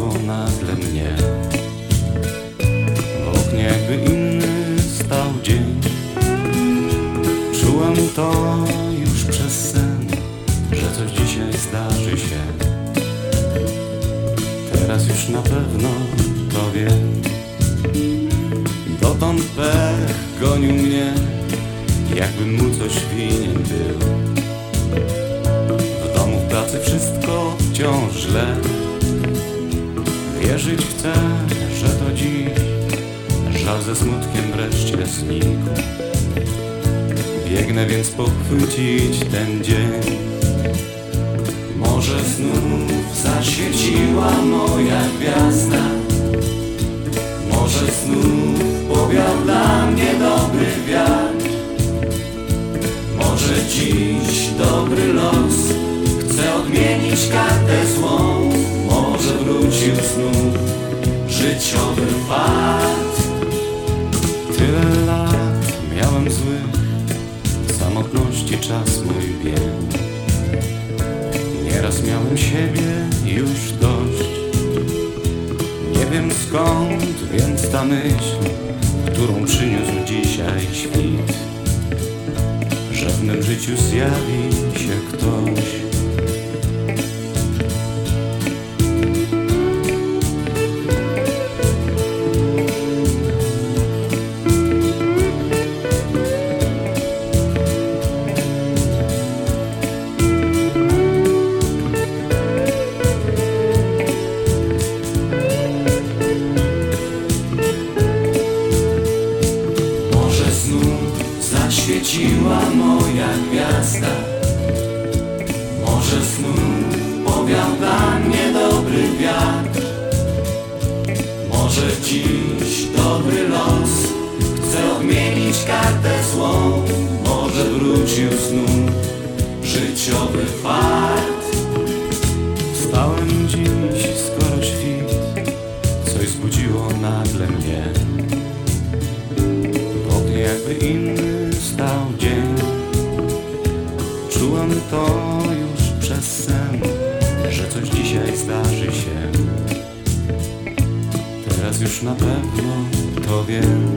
zdziwiło nagle mnie. W oknie jakby inny stał dzień Czułem to już przez sen Że coś dzisiaj zdarzy się. Teraz już na pewno to wiem. Dotąd pech gonił mnie Jakby mu coś winie. Chcę, że to dziś żal ze smutkiem wreszcie znikł. Biegnę więc pochwycić ten dzień. Może znów zaświeciła moja gwiazda. Może znów powiał dla mnie dobry wiatr. Może dziś dobry los chce odmienić kartę złą. Może wrócił znów życiowy fart. Tyle lat miałem złych, w samotności czas mój biegł. Nieraz miałem siebie już dość. Nie wiem skąd, więc ta myśl, którą przyniósł dzisiaj świt, że w mym życiu zjawi się ktoś. Zaświeciła moja gwiazda. Może znów powiał dla mnie dobry wiatr. Może dziś dobry los chce odmienić kartę złą. Może wrócił znów życiowy fart. Wstałem dziś skoro świt Coś zbudziło nagle mnie. Pod jakby inny to już przez sen, że coś dzisiaj zdarzy się. Teraz już na pewno to wiem